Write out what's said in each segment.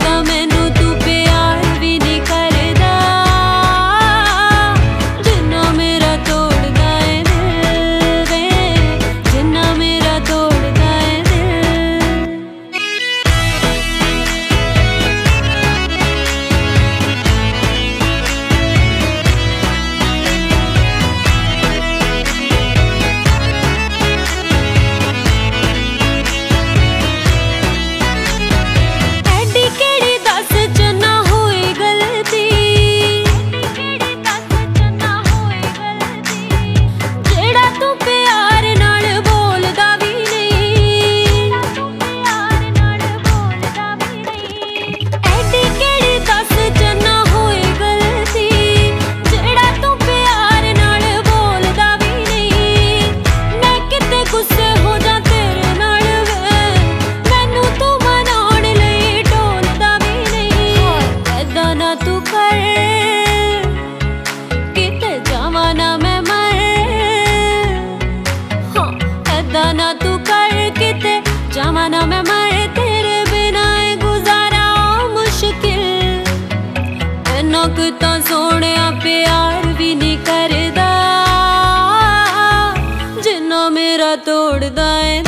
Cuéntame ਇਦਾਂ ਨਾ ਤੂੰ ਕਰ ਕਿਤੇ, ਜਾਵਾਂ ਨਾ ਮੈਂ ਮਰ ਤੇਰੇ ਬਿਨਾ ਏ ਗੁਜ਼ਾਰਾ ਓ ਮੁਸ਼ਕਿਲ। ਤੈਨੂੰ ਕਿ ਤਾਂ ਸੋਹਣਿਆ ਪਿਆਰ ਵੀ ਨਹੀਂ ਕਰਦਾ, ਜਿੰਨਾ ਮੇਰਾ ਤੋੜਦਾ ਏ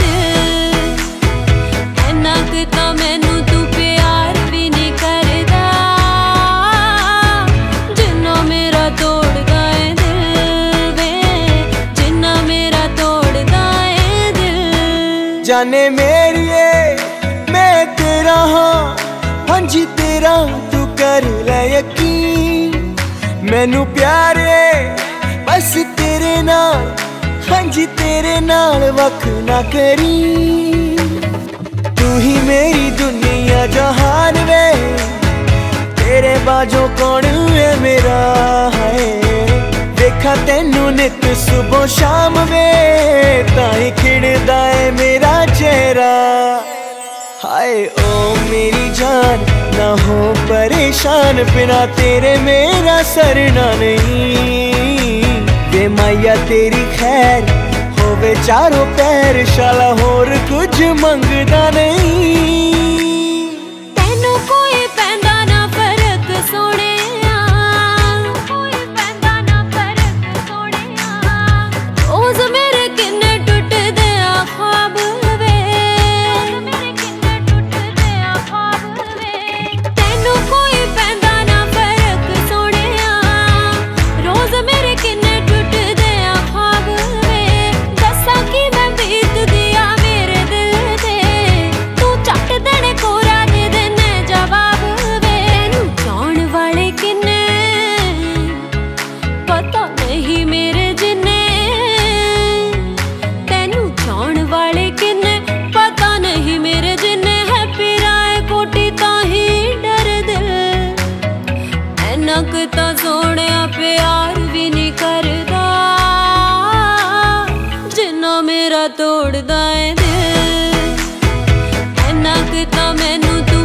जाने मेरी मैं तेरा हाँ हाँ जी तेरा तू कर ले यकीन। मैनू प्यारे, बस तेरे नाल हाँ जी तेरे नाल वख ना करी तू ही मेरी दुनिया जहान वे, तेरे बाजो कौन है मेरा है? देखा तेनू नित सुबह शाम वे, ताई खिड़दा है मेरा आए, ओ मेरी जान, ना हो परेशान, बिना तेरे मेरा सरना नहीं। वे माया तेरी खैर, हो बेचारो पैर, शाला होर कुछ मंगना नहीं। ਤੋੜਦਾ ਏ ਦਿਲ। ਐਨਾ ਕਿ ਤਾਂ ਮੈਨੂੰ ਤੂੰ